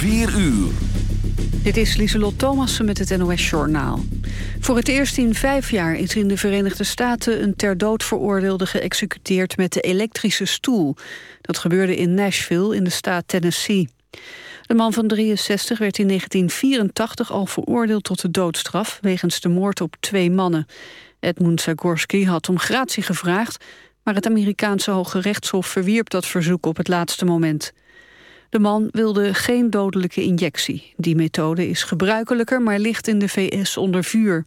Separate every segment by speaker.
Speaker 1: 4 uur.
Speaker 2: Dit is Lieselot Thomassen met het NOS-journaal. Voor het eerst in vijf jaar is in de Verenigde Staten... een ter dood veroordeelde geëxecuteerd met de elektrische stoel. Dat gebeurde in Nashville in de staat Tennessee. De man van 63 werd in 1984 al veroordeeld tot de doodstraf... wegens de moord op twee mannen. Edmund Zagorski had om gratie gevraagd... maar het Amerikaanse Hoge Rechtshof verwierp dat verzoek op het laatste moment... De man wilde geen dodelijke injectie. Die methode is gebruikelijker, maar ligt in de VS onder vuur.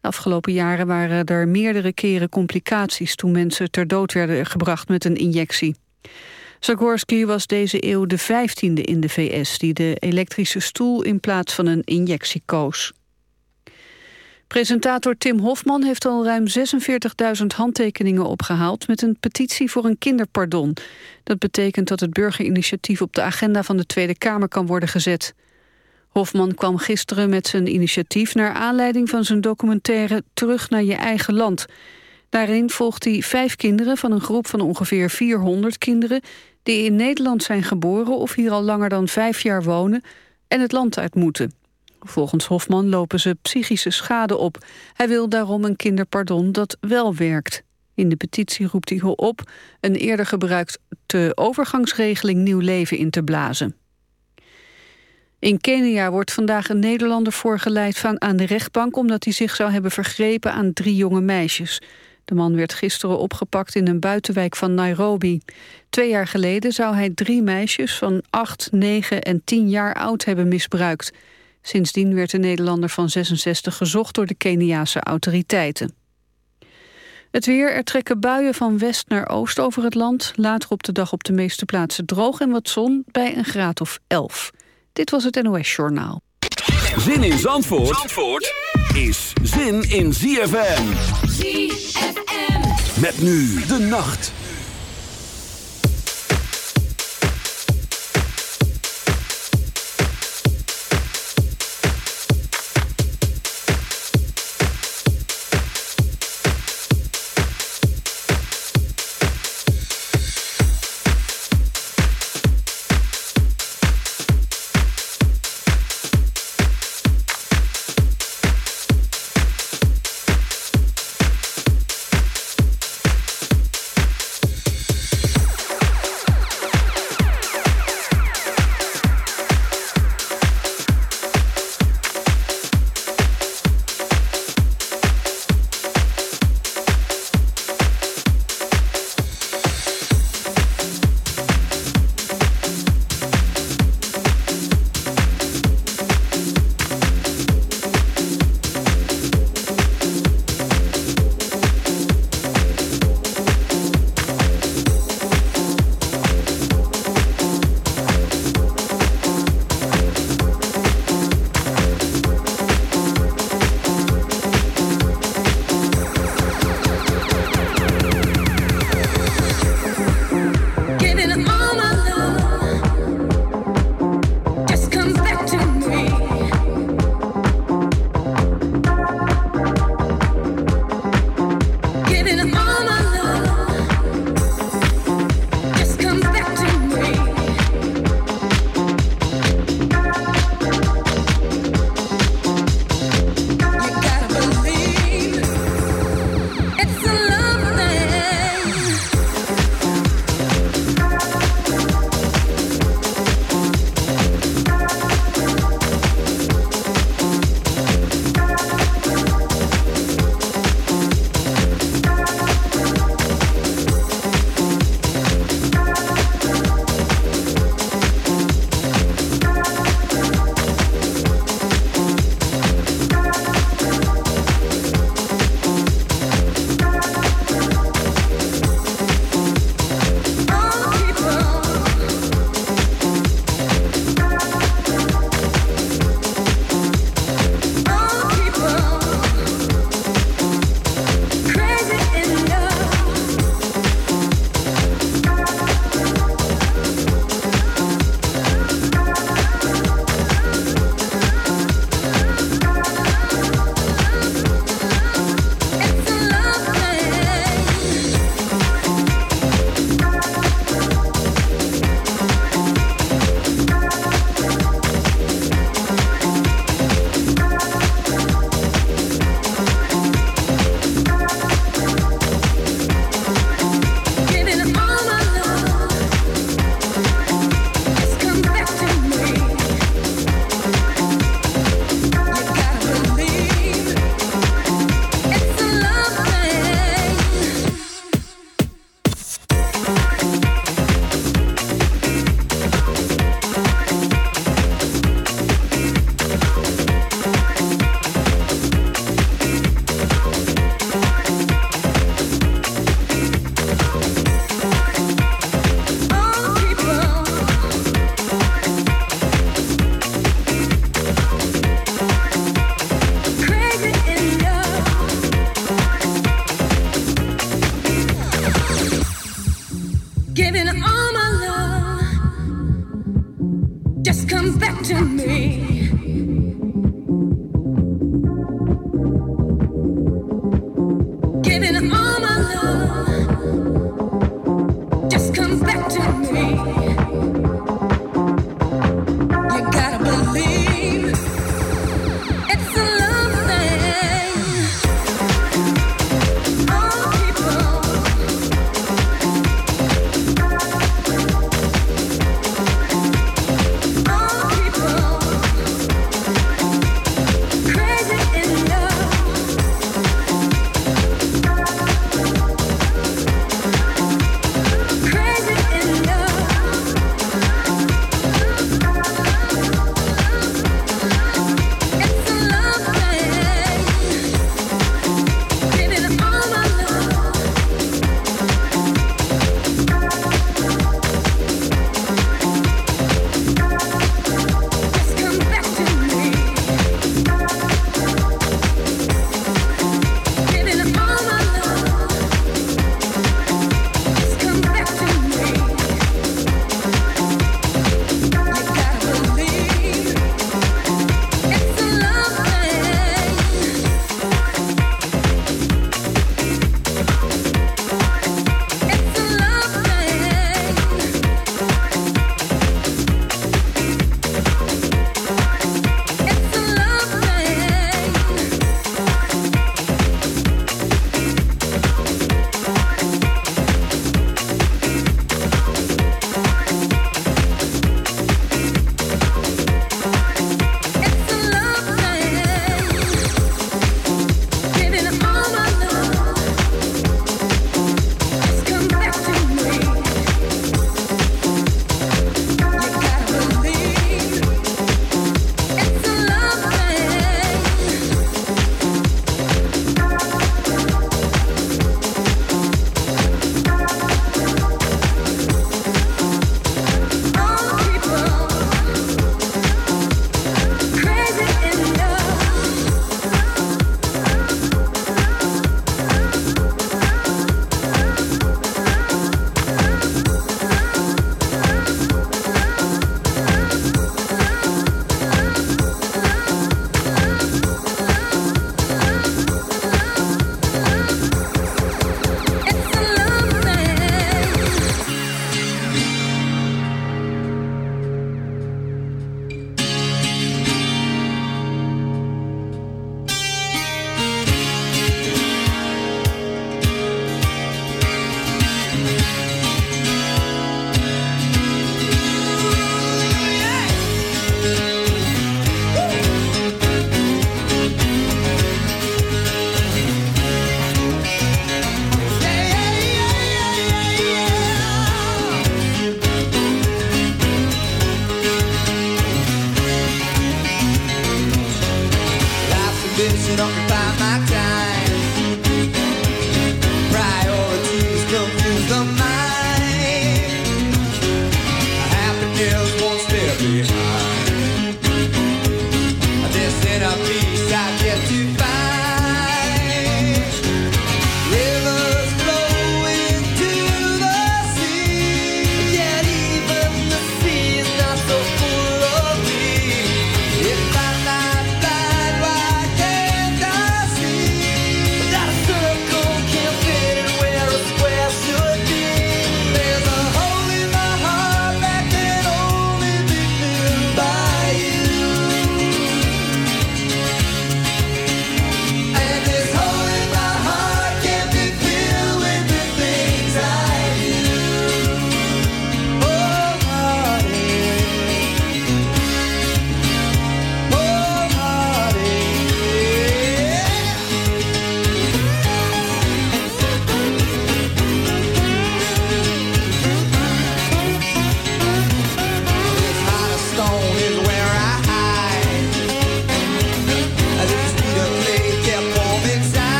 Speaker 2: De afgelopen jaren waren er meerdere keren complicaties... toen mensen ter dood werden gebracht met een injectie. Zagorski was deze eeuw de vijftiende in de VS... die de elektrische stoel in plaats van een injectie koos. Presentator Tim Hofman heeft al ruim 46.000 handtekeningen opgehaald... met een petitie voor een kinderpardon. Dat betekent dat het burgerinitiatief op de agenda van de Tweede Kamer kan worden gezet. Hofman kwam gisteren met zijn initiatief naar aanleiding van zijn documentaire Terug naar je eigen land. Daarin volgt hij vijf kinderen van een groep van ongeveer 400 kinderen... die in Nederland zijn geboren of hier al langer dan vijf jaar wonen... en het land uit moeten. Volgens Hofman lopen ze psychische schade op. Hij wil daarom een kinderpardon dat wel werkt. In de petitie roept hij op een eerder gebruikte overgangsregeling nieuw leven in te blazen. In Kenia wordt vandaag een Nederlander voorgeleid van aan de rechtbank... omdat hij zich zou hebben vergrepen aan drie jonge meisjes. De man werd gisteren opgepakt in een buitenwijk van Nairobi. Twee jaar geleden zou hij drie meisjes van acht, negen en tien jaar oud hebben misbruikt. Sindsdien werd de Nederlander van 66 gezocht door de Keniaanse autoriteiten. Het weer, er trekken buien van west naar oost over het land. Later op de dag op de meeste plaatsen droog en wat zon bij een graad of 11. Dit was het NOS Journaal.
Speaker 1: Zin in Zandvoort, Zandvoort is zin in ZFM.
Speaker 3: ZFM.
Speaker 1: Met nu de nacht.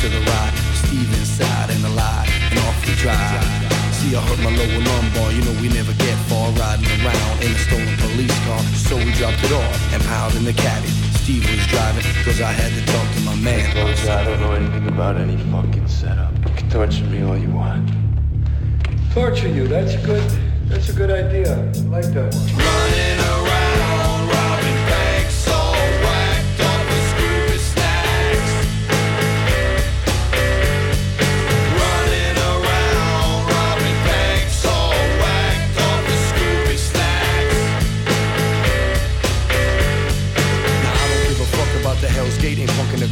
Speaker 1: to the right. Steve inside and alive and awfully dry. See,
Speaker 3: I hurt my lower lumbar. You know we never get far riding around in a stolen police car. So we dropped it off and piled in the caddy. Steve was driving because I had to talk to my man. Folks, I don't know anything about any fucking setup. You can torture me all you
Speaker 4: want.
Speaker 5: Torture you? That's a good. That's a good idea. I
Speaker 3: like that one. Running around.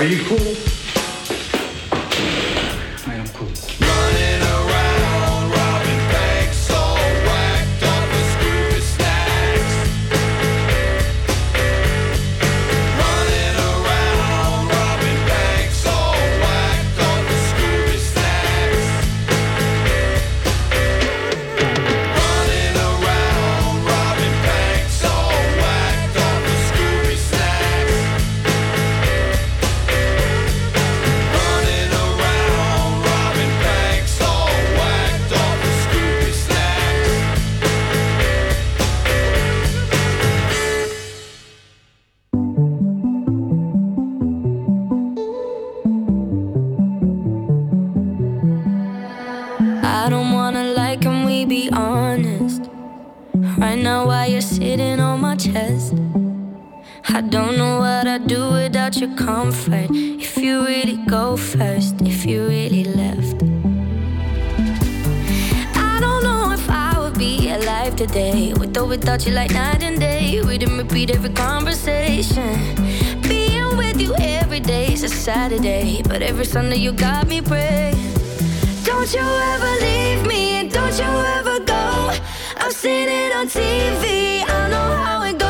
Speaker 3: Are you cool? I don't know what I'd do without your comfort. If you really go first, if you really left. I don't know if I would be alive today, with or without you, like night and day. We didn't repeat every conversation. Being with you every day is a Saturday, but every Sunday you got me praying. Don't you ever leave me, and don't you ever go. I've seen it on TV, I know how it goes.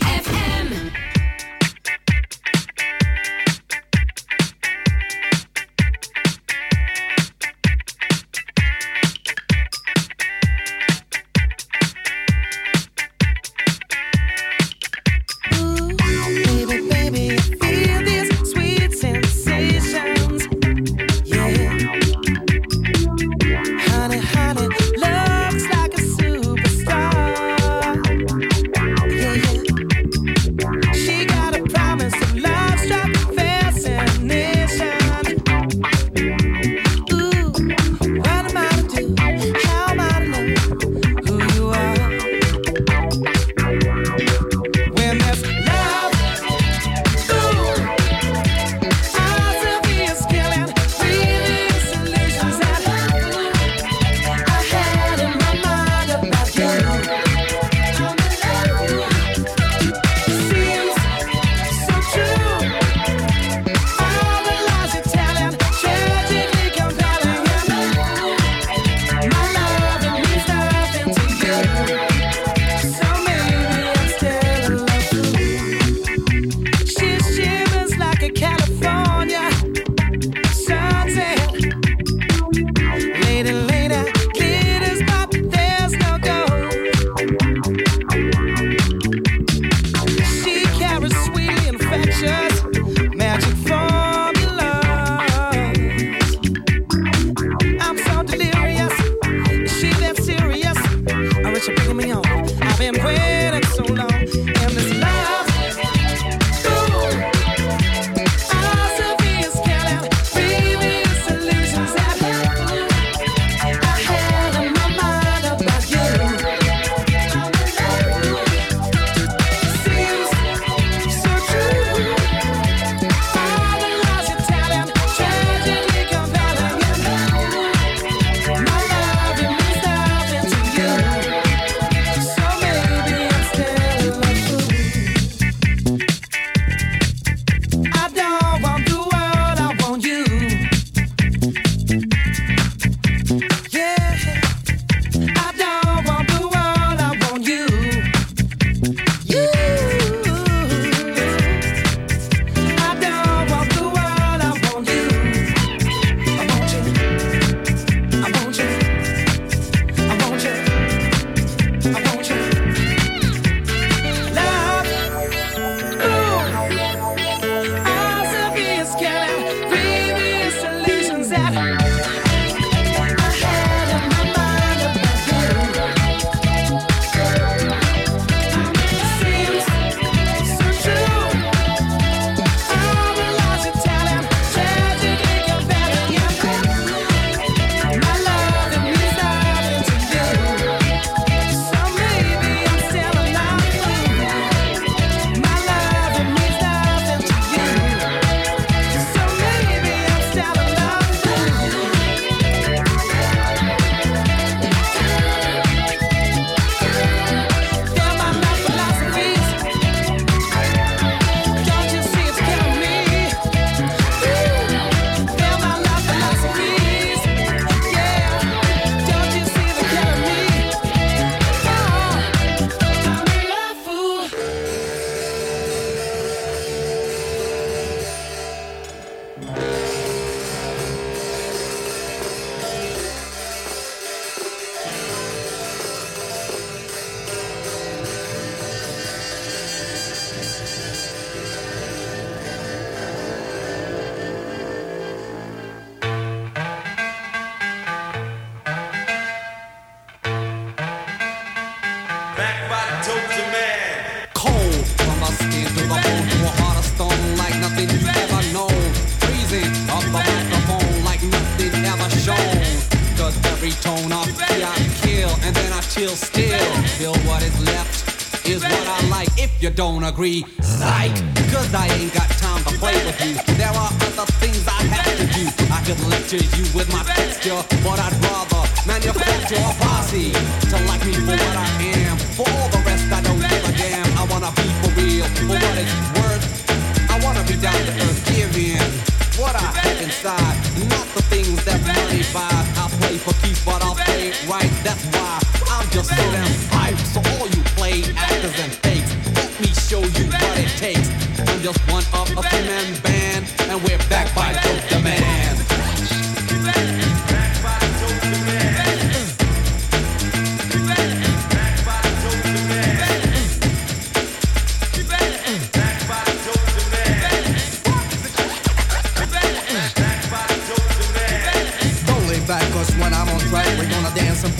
Speaker 3: cold. From my skin to the bone, to a heart of stone like nothing you've ever known. Freezing up a microphone like nothing ever shown. Cause
Speaker 1: every tone I feel, I kill, and then I
Speaker 6: chill still. Feel what is left is what I like. If you
Speaker 7: don't agree, psych. Cause I ain't got time to play with you. There are other things I have to do. I could lecture you with my texture, but I'd rather manufacture a posse to like me for what I am. For all the rest, I don't give a damn. Wanna be for real, for what it's worth. I wanna be down to earth, give in. What I have inside, not the things that money buys. I play for keeps, but I'll play right. That's why I'm just so damn hype. So all you play actors and fakes, let me show you what it takes. I'm just one of a three-man band, and we're back by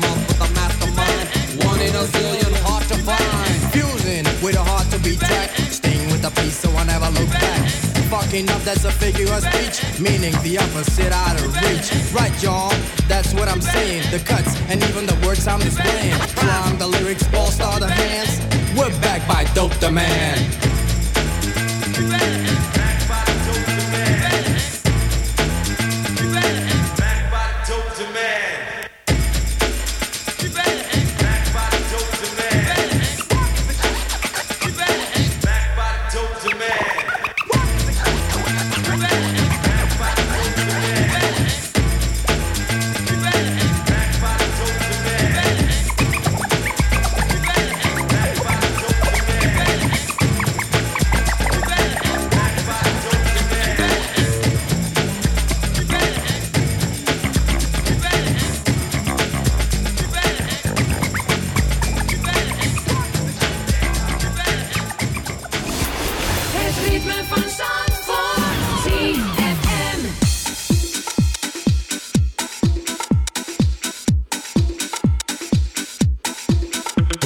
Speaker 7: Mastermind. One in a zillion, hard to find.
Speaker 8: Fusing with a heart to be with so I never look back. Fucking up, that's a figure of speech. Meaning the opposite out of reach. Right, y'all, that's what I'm saying. The cuts and even the words I'm displaying. From the lyrics, all star the hands. We're back by Dope the Man.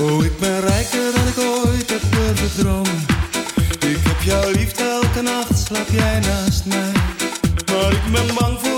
Speaker 9: Oh, ik ben rijker dan ik ooit heb dromen. Ik heb jouw liefde elke nacht, slaap jij naast mij. Maar ik ben bang voor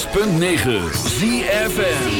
Speaker 10: 106.9 ZFN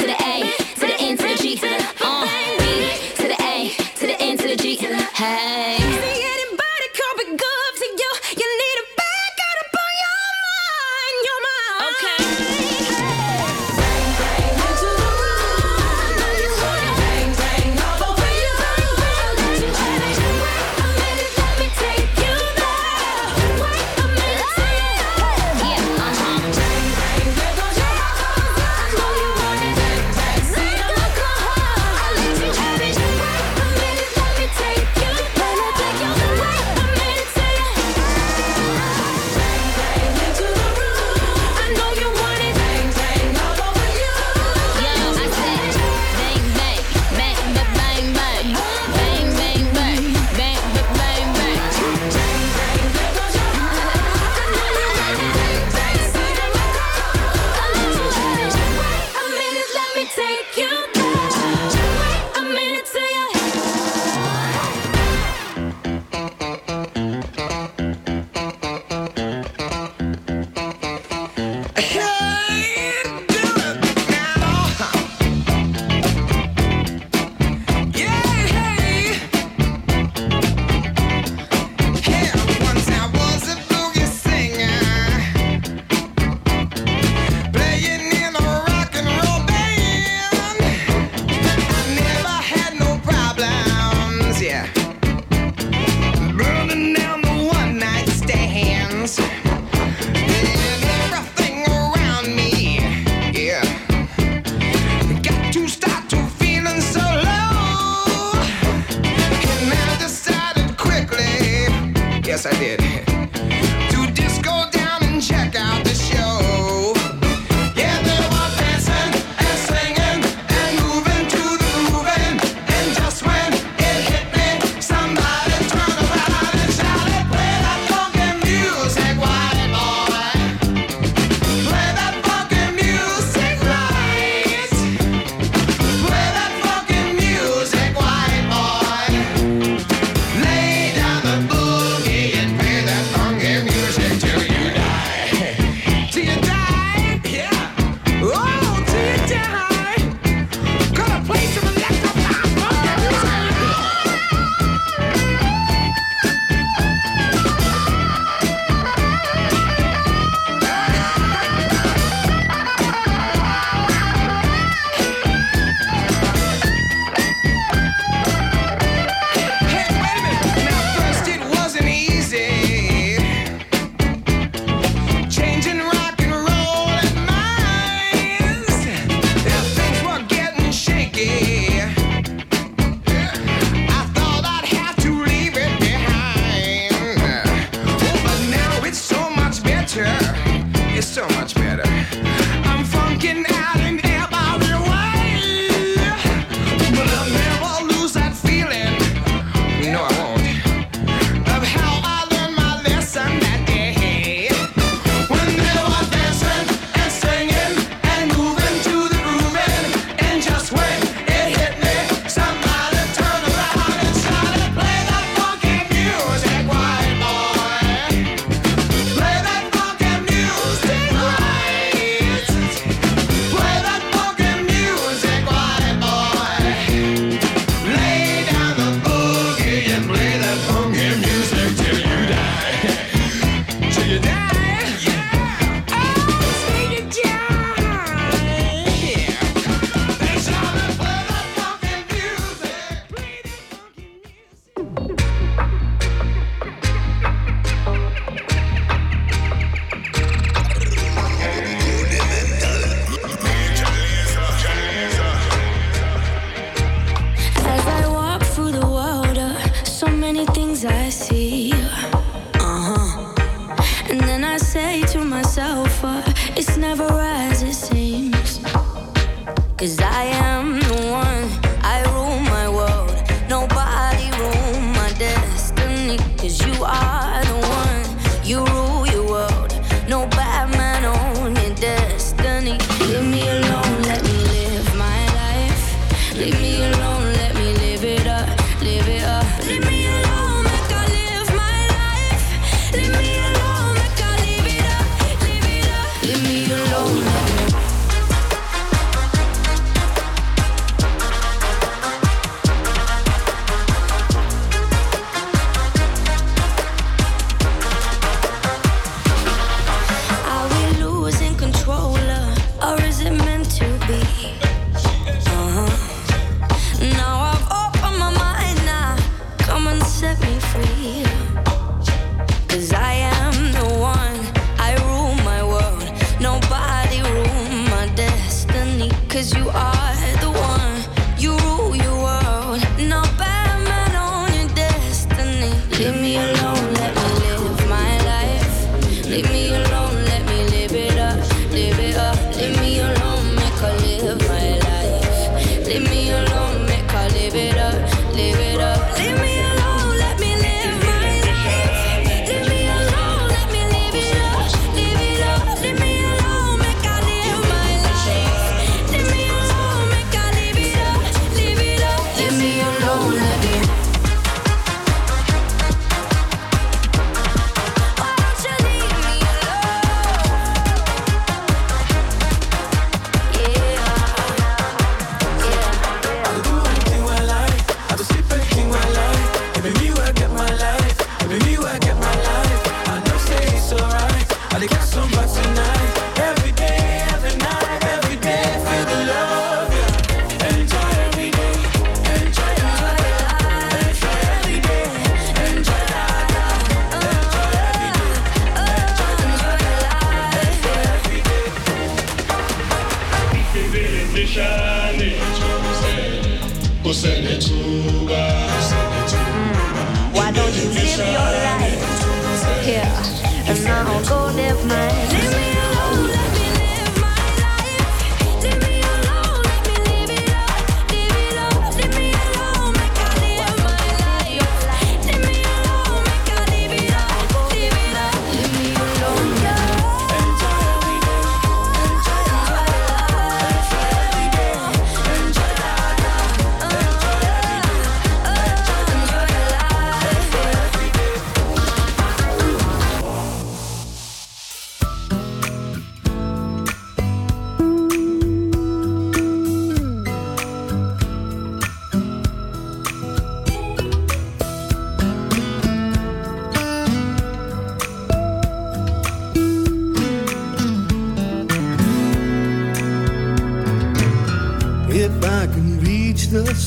Speaker 11: I did.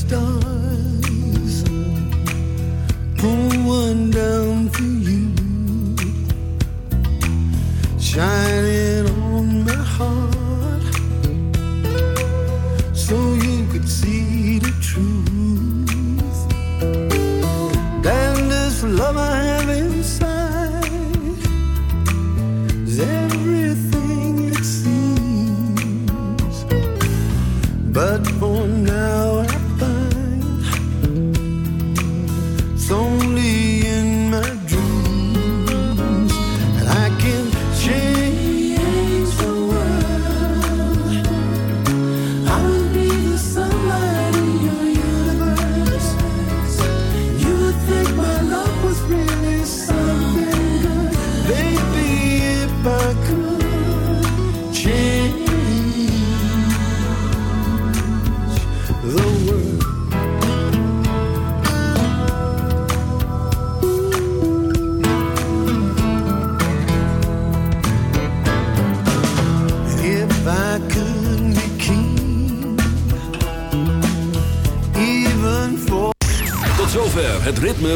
Speaker 12: stars.